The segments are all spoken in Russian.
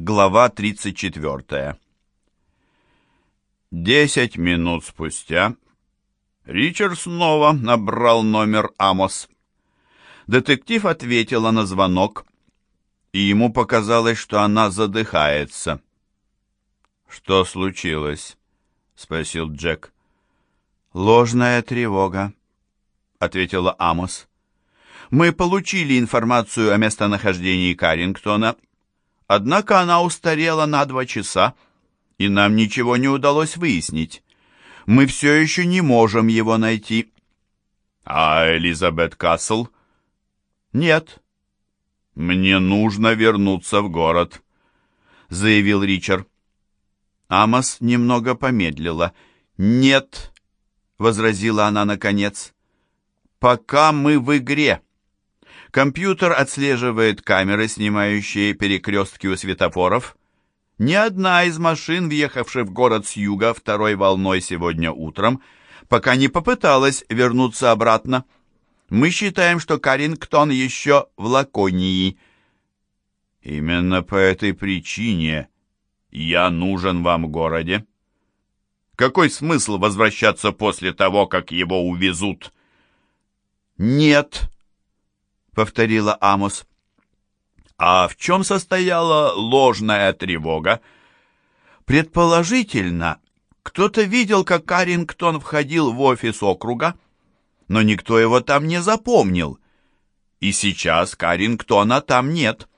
Глава 34. Десять минут спустя Ричард снова набрал номер Амос. Детектив ответила на звонок, и ему показалось, что она задыхается. «Что случилось?» — спросил Джек. «Ложная тревога», — ответила Амос. «Мы получили информацию о местонахождении Карингтона, однако она устарела на два часа, и нам ничего не удалось выяснить. Мы все еще не можем его найти». «А Элизабет Касл?» «Нет». «Мне нужно вернуться в город», — заявил Ричард. Амос немного помедлила. «Нет», — возразила она наконец, — «пока мы в игре». Компьютер отслеживает камеры, снимающие перекрестки у светофоров. Ни одна из машин, въехавших в город с юга второй волной сегодня утром, пока не попыталась вернуться обратно. Мы считаем, что Карингтон еще в Лаконии. Именно по этой причине я нужен вам в городе. Какой смысл возвращаться после того, как его увезут? Нет, повторила Амос. А в чем состояла ложная тревога? Предположительно, кто-то видел, как Карингтон входил в офис округа, но никто его там не запомнил. И сейчас Карингтона там нет.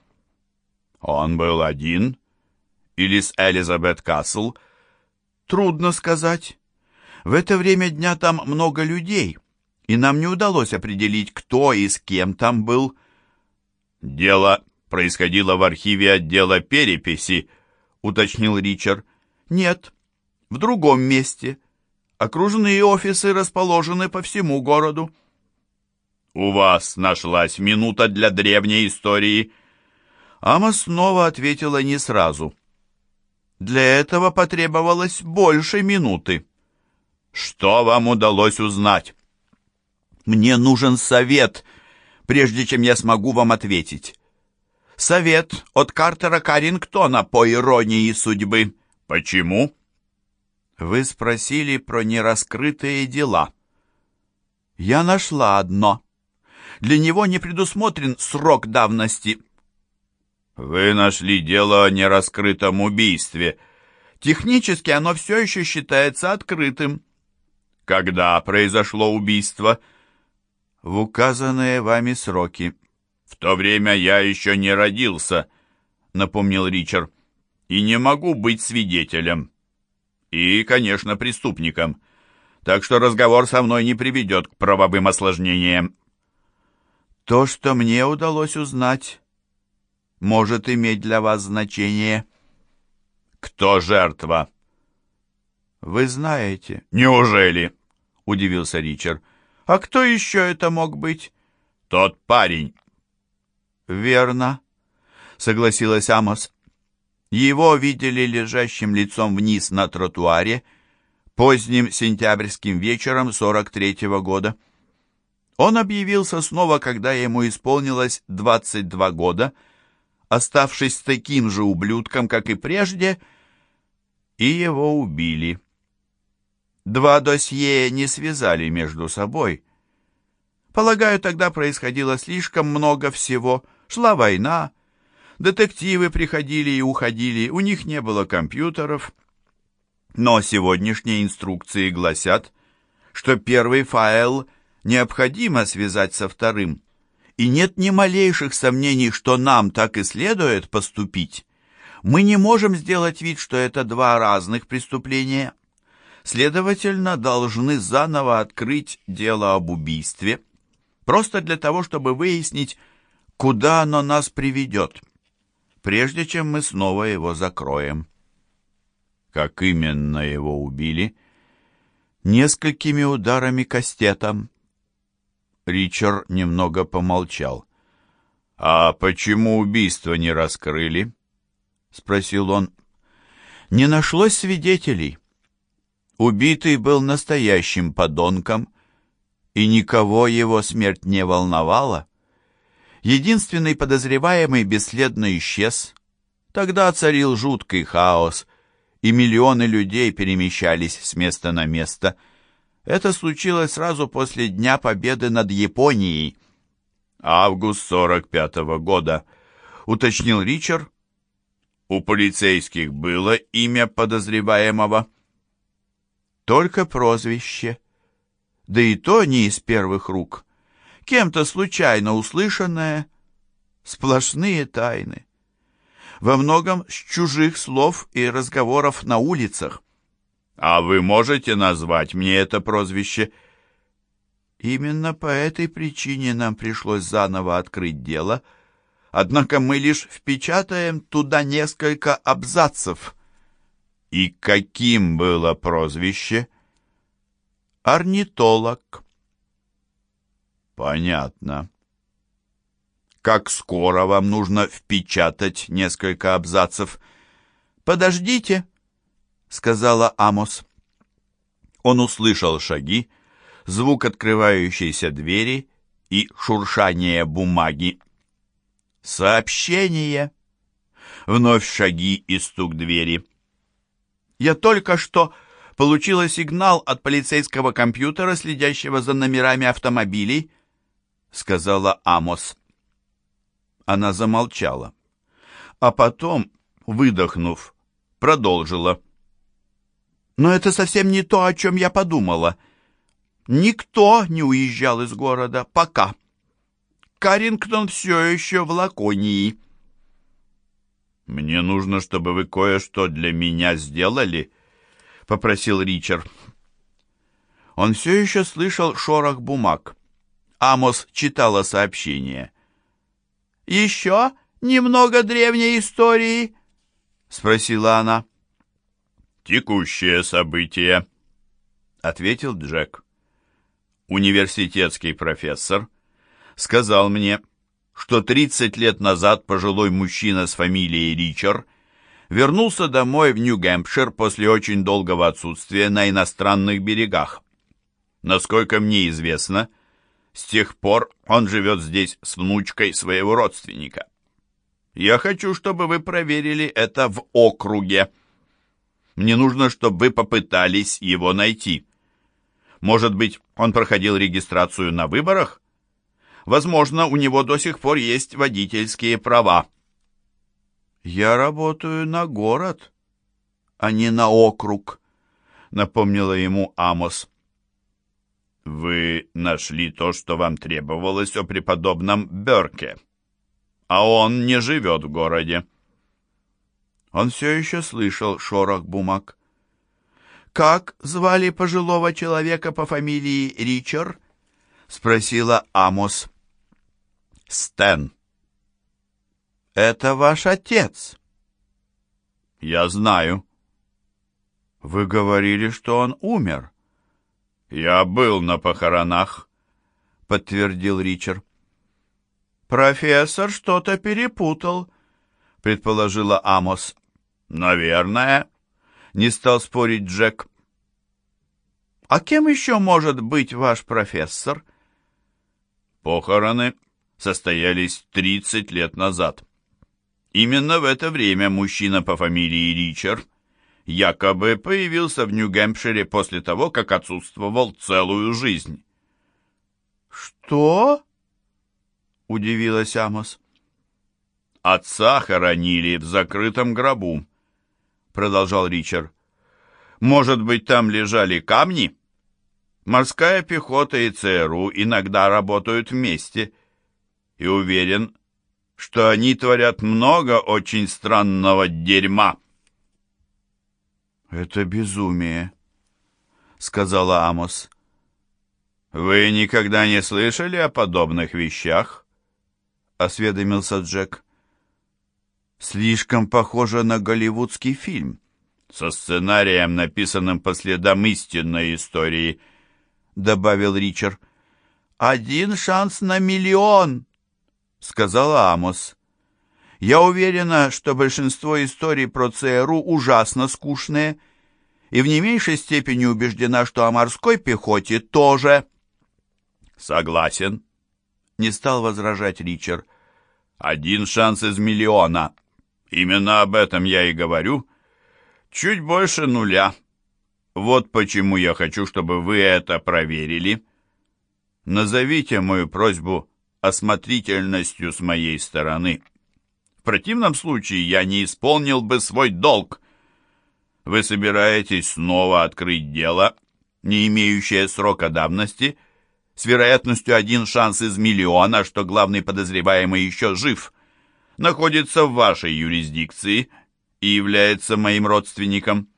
Он был один или с Элизабет Касл? Трудно сказать. В это время дня там много людей, и нам не удалось определить, кто и с кем там был. Дело происходило в архиве отдела переписи, уточнил Ричард. Нет, в другом месте. Окружные офисы расположены по всему городу. «У вас нашлась минута для древней истории». Ама снова ответила не сразу. Для этого потребовалось больше минуты. Что вам удалось узнать? Мне нужен совет, прежде чем я смогу вам ответить. Совет от Картера Карингтона по иронии судьбы. Почему? Вы спросили про нераскрытые дела. Я нашла одно. Для него не предусмотрен срок давности. «Вы нашли дело о нераскрытом убийстве. Технически оно все еще считается открытым». «Когда произошло убийство?» «В указанные вами сроки». «В то время я еще не родился», — напомнил Ричард. «И не могу быть свидетелем. И, конечно, преступником. Так что разговор со мной не приведет к правовым осложнениям». «То, что мне удалось узнать...» может иметь для вас значение. Кто жертва? Вы знаете. Неужели? Удивился Ричард. А кто еще это мог быть? Тот парень. Верно, согласилась Амос. Его видели лежащим лицом вниз на тротуаре поздним сентябрьским вечером 43-го года. Он объявился снова, когда ему исполнилось 22 года, оставшись таким же ублюдком, как и прежде, и его убили. Два досье не связали между собой. Полагаю, тогда происходило слишком много всего. Шла война, детективы приходили и уходили, у них не было компьютеров. Но сегодняшние инструкции гласят, что первый файл необходимо связать со вторым и нет ни малейших сомнений, что нам так и следует поступить. Мы не можем сделать вид, что это два разных преступления. Следовательно, должны заново открыть дело об убийстве, просто для того, чтобы выяснить, куда оно нас приведет, прежде чем мы снова его закроем. Как именно его убили? Несколькими ударами кастетом, Ричард немного помолчал. «А почему убийство не раскрыли?» — спросил он. «Не нашлось свидетелей. Убитый был настоящим подонком, и никого его смерть не волновала. Единственный подозреваемый бесследно исчез. Тогда царил жуткий хаос, и миллионы людей перемещались с места на место. Это случилось сразу после Дня Победы над Японией. Август 45-го года, уточнил Ричард. У полицейских было имя подозреваемого? Только прозвище. Да и то не из первых рук. Кем-то случайно услышанное. Сплошные тайны во многом с чужих слов и разговоров на улицах. «А вы можете назвать мне это прозвище?» «Именно по этой причине нам пришлось заново открыть дело, однако мы лишь впечатаем туда несколько абзацев». «И каким было прозвище?» «Орнитолог». «Понятно» как скоро вам нужно впечатать несколько абзацев. «Подождите», — сказала Амос. Он услышал шаги, звук открывающейся двери и шуршание бумаги. «Сообщение!» Вновь шаги и стук двери. «Я только что получила сигнал от полицейского компьютера, следящего за номерами автомобилей», — сказала Амос. Она замолчала. А потом, выдохнув, продолжила. «Но это совсем не то, о чем я подумала. Никто не уезжал из города. Пока. Карингтон все еще в Лаконии». «Мне нужно, чтобы вы кое-что для меня сделали», — попросил Ричард. Он все еще слышал шорох бумаг. Амос читала сообщение. «Еще немного древней истории?» — спросила она. «Текущее событие», — ответил Джек. Университетский профессор сказал мне, что 30 лет назад пожилой мужчина с фамилией Ричард вернулся домой в Нью-Гэмпшир после очень долгого отсутствия на иностранных берегах. Насколько мне известно, — с тех пор он живет здесь с внучкой своего родственника. Я хочу, чтобы вы проверили это в округе. Мне нужно, чтобы вы попытались его найти. Может быть, он проходил регистрацию на выборах? Возможно, у него до сих пор есть водительские права. Я работаю на город, а не на округ, напомнила ему Амос. Вы нашли то, что вам требовалось о преподобном Берке, а он не живет в городе. Он все еще слышал шорох бумаг. «Как звали пожилого человека по фамилии Ричард?» — спросила Амос. «Стэн». «Это ваш отец?» «Я знаю». «Вы говорили, что он умер». «Я был на похоронах», — подтвердил Ричард. «Профессор что-то перепутал», — предположила Амос. «Наверное», — не стал спорить Джек. «А кем еще может быть ваш профессор?» Похороны состоялись 30 лет назад. Именно в это время мужчина по фамилии Ричард якобы появился в Нью-Гэмпшире после того, как отсутствовал целую жизнь. «Что?» — удивилась Амос. «Отца хоронили в закрытом гробу», — продолжал Ричард. «Может быть, там лежали камни? Морская пехота и ЦРУ иногда работают вместе, и уверен, что они творят много очень странного дерьма». «Это безумие», — сказала Амос. «Вы никогда не слышали о подобных вещах?» — осведомился Джек. «Слишком похоже на голливудский фильм, со сценарием, написанным по следам истинной истории», — добавил Ричард. «Один шанс на миллион», — сказала Амос. Я уверена, что большинство историй про ЦРУ ужасно скучные, и в не меньшей степени убеждена, что о морской пехоте тоже. Согласен, не стал возражать Ричард. Один шанс из миллиона. Именно об этом я и говорю. Чуть больше нуля. Вот почему я хочу, чтобы вы это проверили. Назовите мою просьбу осмотрительностью с моей стороны. В противном случае я не исполнил бы свой долг. Вы собираетесь снова открыть дело, не имеющее срока давности, с вероятностью один шанс из миллиона, что главный подозреваемый еще жив, находится в вашей юрисдикции и является моим родственником.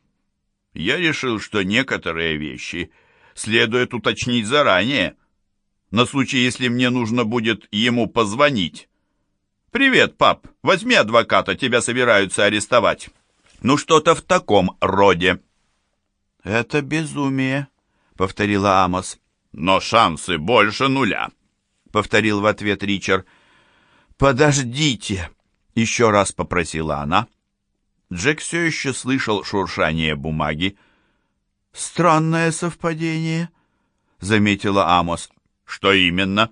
Я решил, что некоторые вещи следует уточнить заранее, на случай, если мне нужно будет ему позвонить. «Привет, пап, возьми адвоката, тебя собираются арестовать». Ну, что-то в таком роде. «Это безумие», — повторила Амос. «Но шансы больше нуля», — повторил в ответ Ричард. «Подождите», — еще раз попросила она. Джек все еще слышал шуршание бумаги. «Странное совпадение», — заметила Амос. «Что именно?»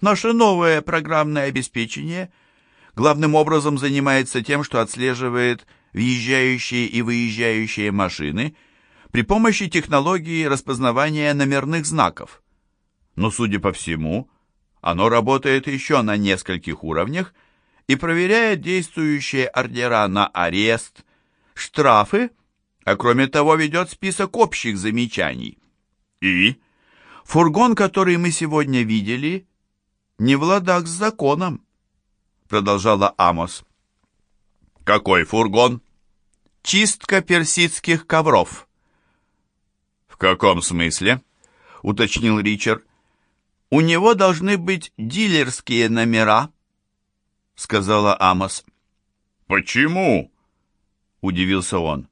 «Наше новое программное обеспечение главным образом занимается тем, что отслеживает въезжающие и выезжающие машины при помощи технологии распознавания номерных знаков. Но, судя по всему, оно работает еще на нескольких уровнях и проверяет действующие ордера на арест, штрафы, а кроме того ведет список общих замечаний. И фургон, который мы сегодня видели, не в ладах с законом, продолжала Амос. «Какой фургон?» «Чистка персидских ковров». «В каком смысле?» — уточнил Ричард. «У него должны быть дилерские номера», — сказала Амос. «Почему?» — удивился он.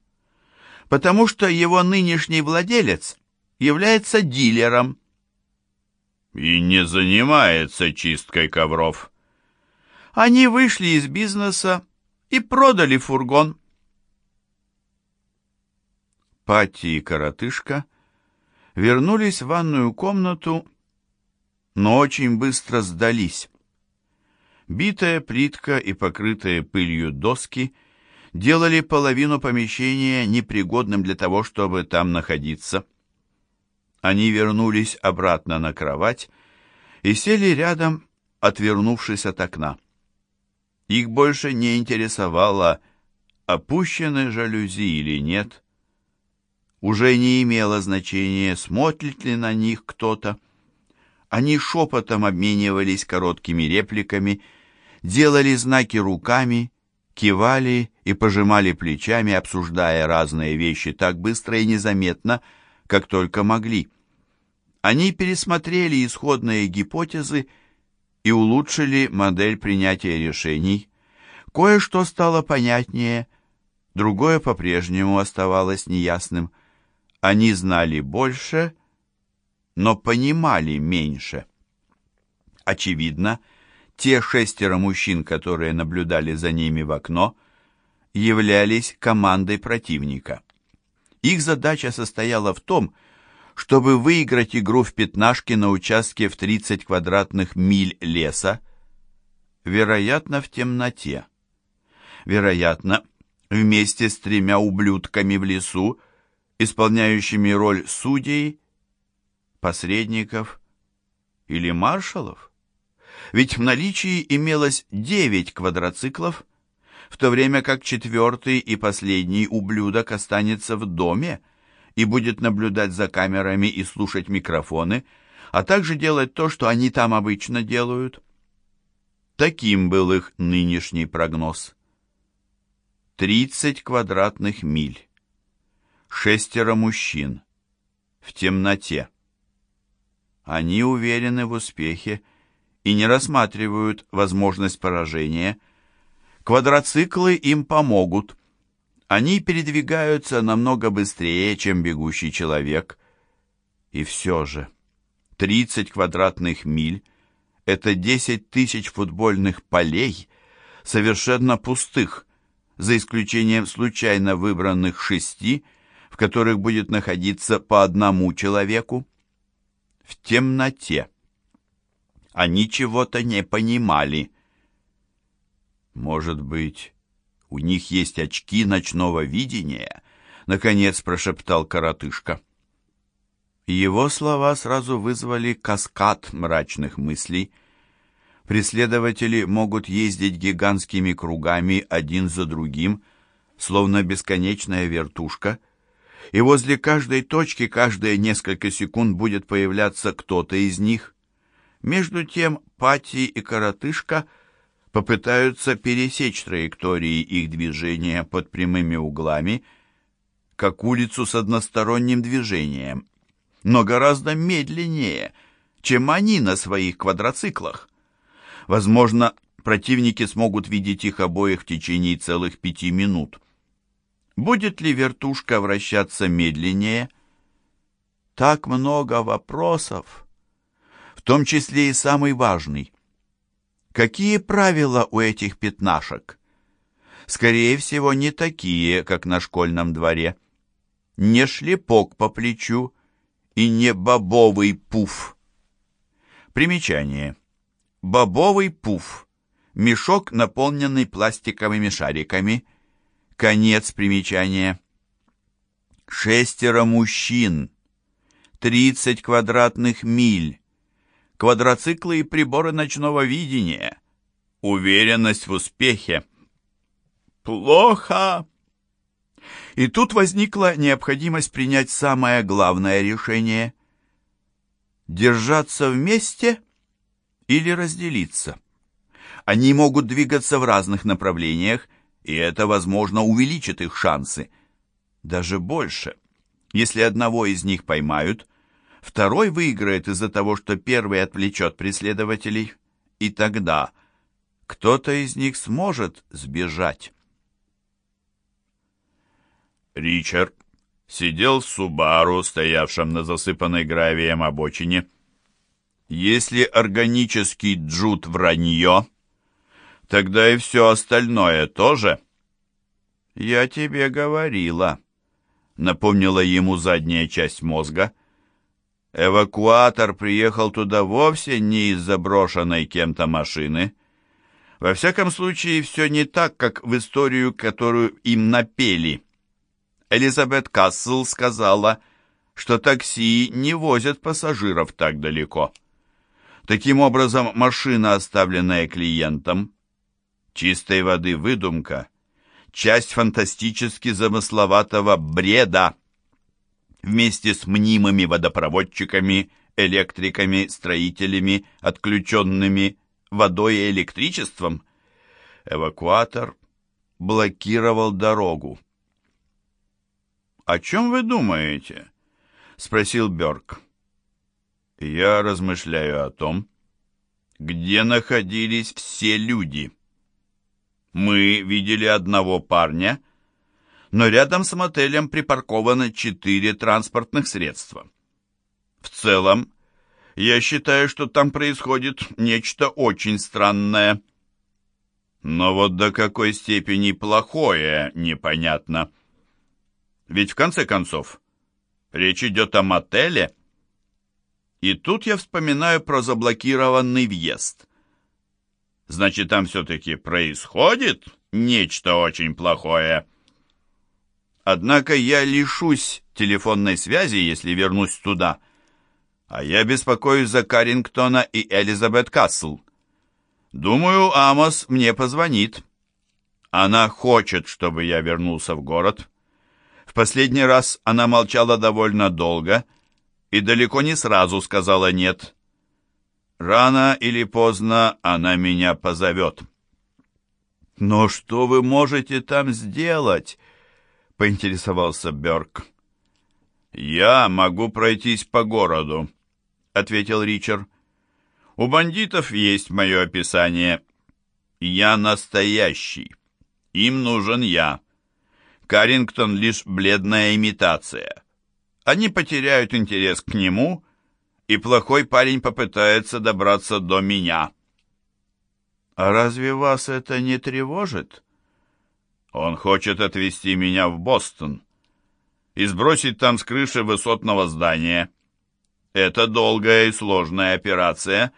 «Потому что его нынешний владелец является дилером». «И не занимается чисткой ковров». Они вышли из бизнеса и продали фургон. Пати и коротышка вернулись в ванную комнату, но очень быстро сдались. Битая плитка и покрытые пылью доски делали половину помещения непригодным для того, чтобы там находиться. Они вернулись обратно на кровать и сели рядом, отвернувшись от окна. Их больше не интересовало, опущены жалюзи или нет. Уже не имело значения, смотрит ли на них кто-то. Они шепотом обменивались короткими репликами, делали знаки руками, кивали и пожимали плечами, обсуждая разные вещи так быстро и незаметно, как только могли. Они пересмотрели исходные гипотезы и улучшили модель принятия решений. Кое-что стало понятнее, другое по-прежнему оставалось неясным. Они знали больше, но понимали меньше. Очевидно, те шестеро мужчин, которые наблюдали за ними в окно, являлись командой противника. Их задача состояла в том, чтобы выиграть игру в пятнашки на участке в 30 квадратных миль леса, вероятно, в темноте. Вероятно, вместе с тремя ублюдками в лесу, исполняющими роль судей, посредников или маршалов. Ведь в наличии имелось девять квадроциклов, в то время как четвертый и последний ублюдок останется в доме, и будет наблюдать за камерами и слушать микрофоны, а также делать то, что они там обычно делают. Таким был их нынешний прогноз. 30 квадратных миль. Шестеро мужчин. В темноте. Они уверены в успехе и не рассматривают возможность поражения. Квадроциклы им помогут. Они передвигаются намного быстрее, чем бегущий человек. И все же, 30 квадратных миль — это 10 тысяч футбольных полей, совершенно пустых, за исключением случайно выбранных шести, в которых будет находиться по одному человеку. В темноте. Они чего-то не понимали. Может быть, У них есть очки ночного видения, наконец прошептал коротышка. Его слова сразу вызвали каскад мрачных мыслей. Преследователи могут ездить гигантскими кругами один за другим, словно бесконечная вертушка, и возле каждой точки каждые несколько секунд будет появляться кто-то из них. Между тем Пати и Коротышка попытаются пересечь траектории их движения под прямыми углами, как улицу с односторонним движением, но гораздо медленнее, чем они на своих квадроциклах. Возможно, противники смогут видеть их обоих в течение целых пяти минут. Будет ли вертушка вращаться медленнее? Так много вопросов, в том числе и самый важный. Какие правила у этих пятнашек? Скорее всего, не такие, как на школьном дворе. Не шлепок по плечу и не бобовый пуф. Примечание. Бобовый пуф. Мешок, наполненный пластиковыми шариками. Конец примечания. Шестеро мужчин. Тридцать квадратных миль. Квадроциклы и приборы ночного видения. Уверенность в успехе. Плохо. И тут возникла необходимость принять самое главное решение. Держаться вместе или разделиться. Они могут двигаться в разных направлениях, и это, возможно, увеличит их шансы. Даже больше. Если одного из них поймают, второй выиграет из-за того, что первый отвлечет преследователей, и тогда кто-то из них сможет сбежать. Ричард сидел в Субару, стоявшем на засыпанной гравием обочине. Если органический джут вранье, тогда и все остальное тоже. «Я тебе говорила», — напомнила ему задняя часть мозга. Эвакуатор приехал туда вовсе не из заброшенной кем-то машины. Во всяком случае, все не так, как в историю, которую им напели. Элизабет Кассел сказала, что такси не возят пассажиров так далеко. Таким образом, машина, оставленная клиентом, чистой воды выдумка, часть фантастически замысловатого бреда, вместе с мнимыми водопроводчиками, электриками, строителями, отключенными водой и электричеством, эвакуатор блокировал дорогу. «О чем вы думаете?» — спросил Бёрк. «Я размышляю о том, где находились все люди. Мы видели одного парня, но рядом с мотелем припаркованы четыре транспортных средства. В целом, я считаю, что там происходит нечто очень странное. Но вот до какой степени плохое, непонятно». Ведь в конце концов речь идет о мотеле. И тут я вспоминаю про заблокированный въезд. Значит, там все-таки происходит нечто очень плохое. Однако я лишусь телефонной связи, если вернусь туда. А я беспокоюсь за Карингтона и Элизабет Кассел. Думаю, Амос мне позвонит. Она хочет, чтобы я вернулся в город. В последний раз она молчала довольно долго и далеко не сразу сказала «нет». Рано или поздно она меня позовет. «Но что вы можете там сделать?» — поинтересовался Бёрк. «Я могу пройтись по городу», — ответил Ричард. «У бандитов есть мое описание. Я настоящий. Им нужен я. Карингтон лишь бледная имитация. Они потеряют интерес к нему, и плохой парень попытается добраться до меня. А разве вас это не тревожит? Он хочет отвезти меня в Бостон и сбросить там с крыши высотного здания. Это долгая и сложная операция,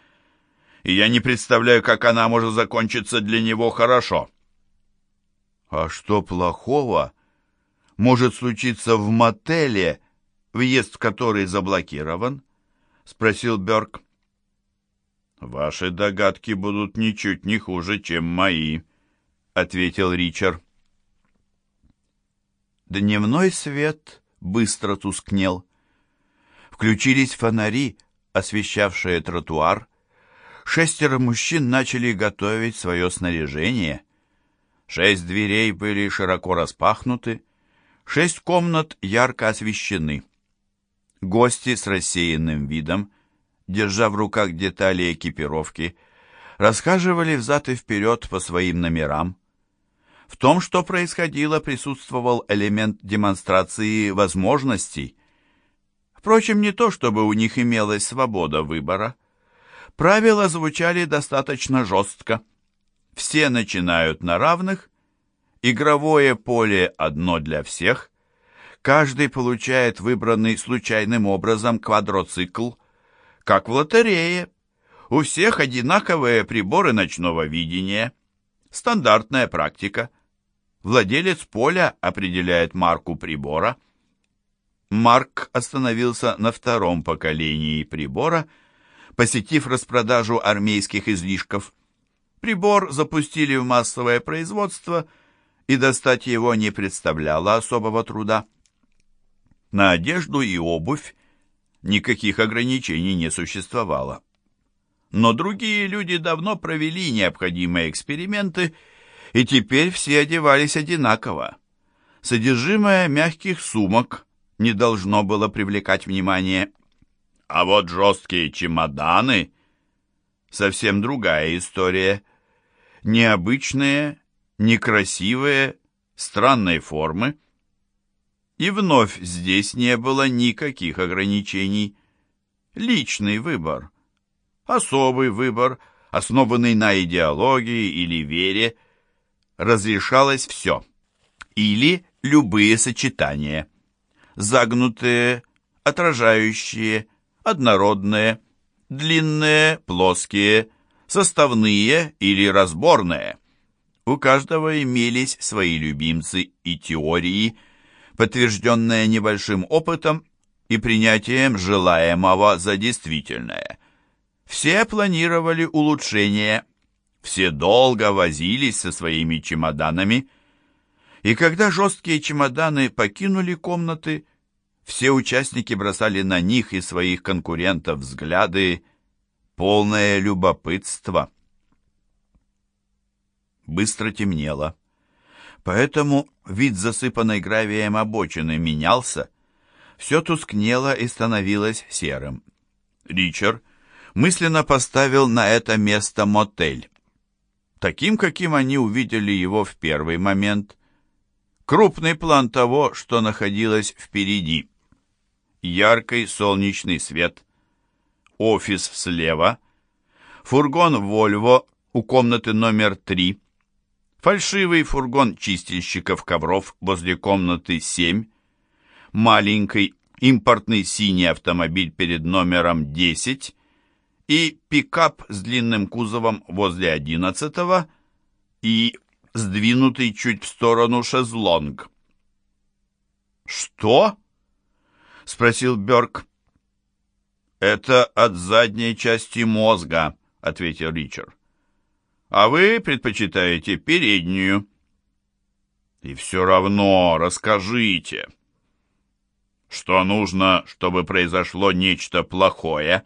и я не представляю, как она может закончиться для него хорошо. А что плохого может случиться в мотеле, въезд в который заблокирован? Спросил Бёрк. Ваши догадки будут ничуть не хуже, чем мои, ответил Ричард. Дневной свет быстро тускнел. Включились фонари, освещавшие тротуар. Шестеро мужчин начали готовить свое снаряжение. Шесть дверей были широко распахнуты, шесть комнат ярко освещены. Гости с рассеянным видом, держа в руках детали экипировки, расхаживали взад и вперед по своим номерам. В том, что происходило, присутствовал элемент демонстрации возможностей. Впрочем, не то, чтобы у них имелась свобода выбора. Правила звучали достаточно жестко. Все начинают на равных, игровое поле одно для всех, каждый получает выбранный случайным образом квадроцикл, как в лотерее. У всех одинаковые приборы ночного видения. Стандартная практика – Владелец поля определяет марку прибора. Марк остановился на втором поколении прибора, посетив распродажу армейских излишков. Прибор запустили в массовое производство, и достать его не представляло особого труда. На одежду и обувь никаких ограничений не существовало. Но другие люди давно провели необходимые эксперименты и теперь все одевались одинаково. Содержимое мягких сумок не должно было привлекать внимание. А вот жесткие чемоданы — совсем другая история. Необычные, некрасивые, странной формы. И вновь здесь не было никаких ограничений. Личный выбор, особый выбор, основанный на идеологии или вере — разрешалось все. Или любые сочетания. Загнутые, отражающие, однородные, длинные, плоские, составные или разборные. У каждого имелись свои любимцы и теории, подтвержденные небольшим опытом и принятием желаемого за действительное. Все планировали улучшение. Все долго возились со своими чемоданами, и когда жесткие чемоданы покинули комнаты, все участники бросали на них и своих конкурентов взгляды, полное любопытство. Быстро темнело, поэтому вид засыпанной гравием обочины менялся, все тускнело и становилось серым. Ричард мысленно поставил на это место мотель таким, каким они увидели его в первый момент. Крупный план того, что находилось впереди. Яркий солнечный свет. Офис слева. Фургон «Вольво» у комнаты номер три. Фальшивый фургон чистильщиков ковров возле комнаты 7. Маленький импортный синий автомобиль перед номером 10 и пикап с длинным кузовом возле одиннадцатого и сдвинутый чуть в сторону шезлонг. «Что?» — спросил Бёрк. «Это от задней части мозга», — ответил Ричард. «А вы предпочитаете переднюю». «И все равно расскажите». «Что нужно, чтобы произошло нечто плохое?»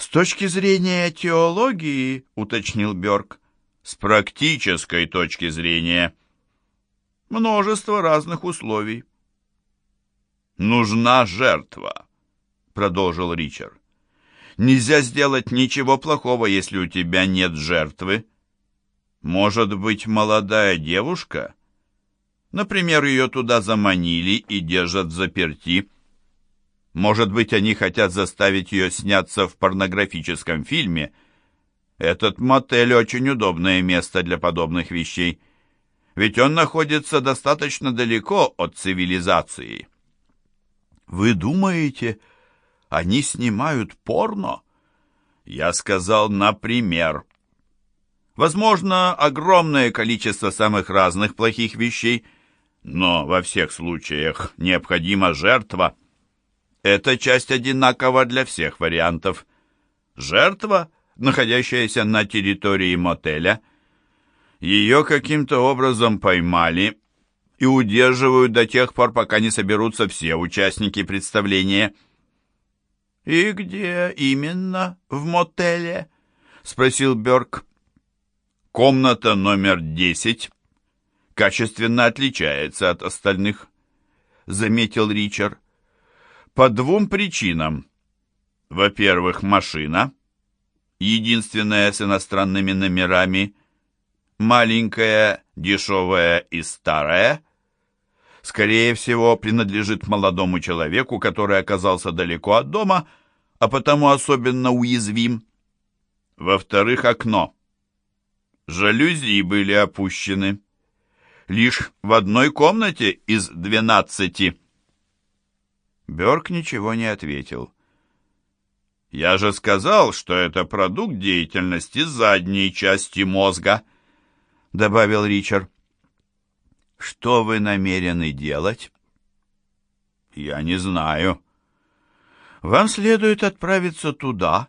«С точки зрения теологии», — уточнил Бёрк, — «с практической точки зрения». «Множество разных условий». «Нужна жертва», — продолжил Ричард. «Нельзя сделать ничего плохого, если у тебя нет жертвы. Может быть, молодая девушка? Например, ее туда заманили и держат в заперти». Может быть, они хотят заставить ее сняться в порнографическом фильме. Этот мотель очень удобное место для подобных вещей. Ведь он находится достаточно далеко от цивилизации. Вы думаете, они снимают порно? Я сказал, например. Возможно, огромное количество самых разных плохих вещей, но во всех случаях необходима жертва. Эта часть одинакова для всех вариантов. Жертва, находящаяся на территории мотеля, ее каким-то образом поймали и удерживают до тех пор, пока не соберутся все участники представления. «И где именно в мотеле?» — спросил Бёрк. «Комната номер десять качественно отличается от остальных», — заметил Ричард. «По двум причинам. Во-первых, машина, единственная с иностранными номерами, маленькая, дешевая и старая, скорее всего, принадлежит молодому человеку, который оказался далеко от дома, а потому особенно уязвим. Во-вторых, окно. Жалюзи были опущены. Лишь в одной комнате из двенадцати. Бёрк ничего не ответил. «Я же сказал, что это продукт деятельности задней части мозга», — добавил Ричард. «Что вы намерены делать?» «Я не знаю. Вам следует отправиться туда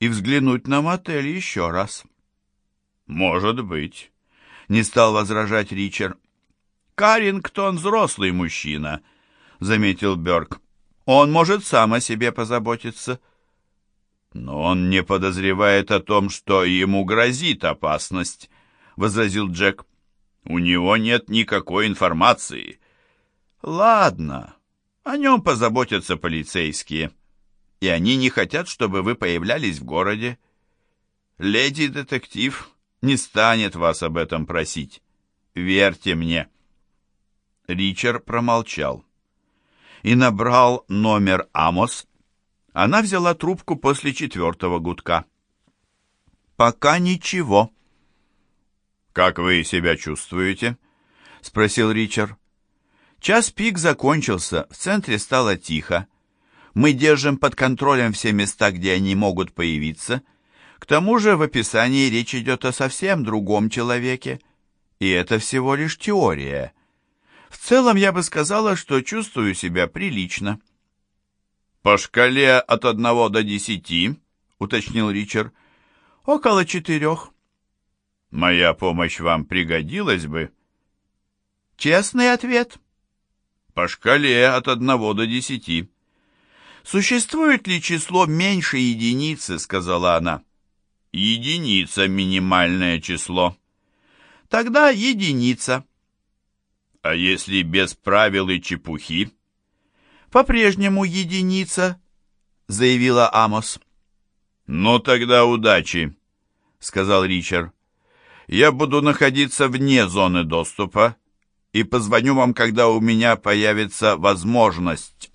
и взглянуть на мотель еще раз». «Может быть», — не стал возражать Ричард. «Карингтон взрослый мужчина», — заметил Бёрк. «Он может сам о себе позаботиться». «Но он не подозревает о том, что ему грозит опасность», — возразил Джек. «У него нет никакой информации». «Ладно, о нем позаботятся полицейские, и они не хотят, чтобы вы появлялись в городе. Леди-детектив не станет вас об этом просить. Верьте мне». Ричард промолчал и набрал номер Амос она взяла трубку после четвертого гудка. «Пока ничего». «Как вы себя чувствуете?» — спросил Ричард. Час пик закончился, в центре стало тихо. Мы держим под контролем все места, где они могут появиться. К тому же в описании речь идет о совсем другом человеке. И это всего лишь теория. В целом я бы сказала, что чувствую себя прилично. «По шкале от одного до десяти», — уточнил Ричард. «Около четырех». «Моя помощь вам пригодилась бы?» «Честный ответ?» «По шкале от одного до десяти». «Существует ли число меньше единицы?» — сказала она. «Единица — минимальное число». «Тогда единица». «А если без правил и чепухи?» по-прежнему единица», — заявила Амос. «Ну тогда удачи», — сказал Ричард. «Я буду находиться вне зоны доступа и позвоню вам, когда у меня появится возможность».